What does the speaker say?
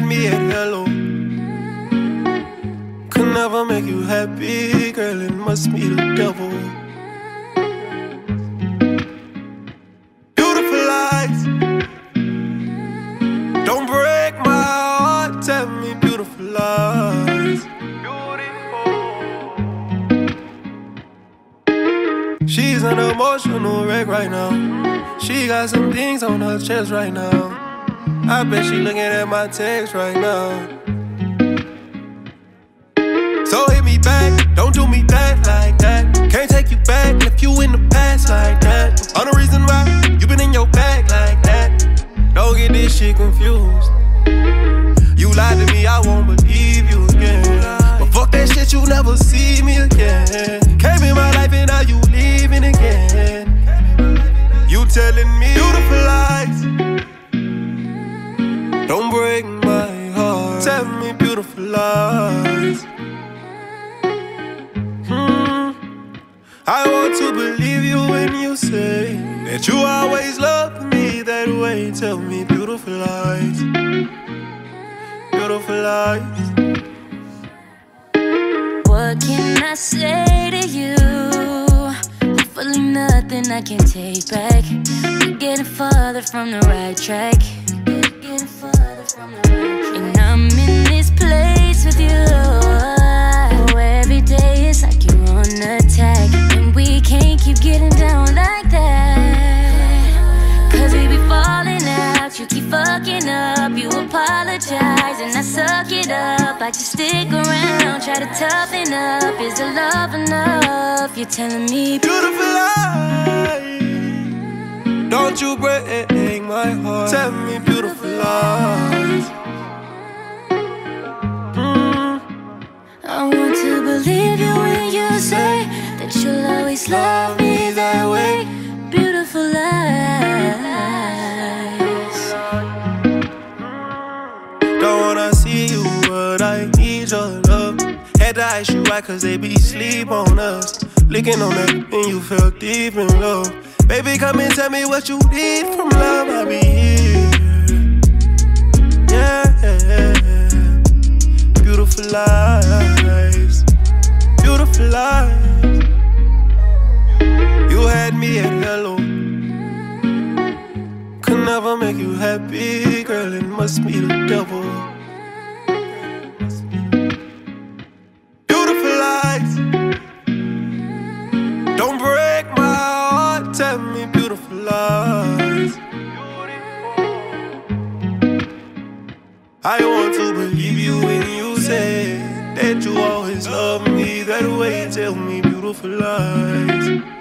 met me at hello. Could never make you happy, girl, it must be the devil. Beautiful lies don't break my heart, tell me beautiful lies. She's an emotional wreck right now. She got some things on her chest right now. I bet she looking at my text right now. So hit me back, don't do me back like that. Can't take you back if you in the past like that. On the reason why you been in your bag like that. Don't get this shit confused. You lied to me, I won't believe you again. But fuck that shit, you never see me again. Came in my life and now you leaving again. You telling me beautiful lies. Beautiful lies. Hmm. I want to believe you when you say that you always loved me that way. Tell me beautiful lies. Beautiful lies. What can I say to you? Hopefully nothing I can take back. We're getting farther from the right track. And I suck it up. I just stick around, try to toughen up. Is the love enough? You're telling me Beautiful lies. Don't you break my heart. Tell me beautiful lies. Mm. I want to believe you when you say that you'll always love me that way. See you, but I need your love. Had to ice you out cause they be sleep on us. Licking on and you feel deep in love. Baby, come and tell me what you need from love. I'll be here. Yeah. Beautiful lies. Beautiful lies. You had me at hello. Could never make you happy, girl. It must be the devil. I want to believe you when you say that you always love me that way. Tell me beautiful lies.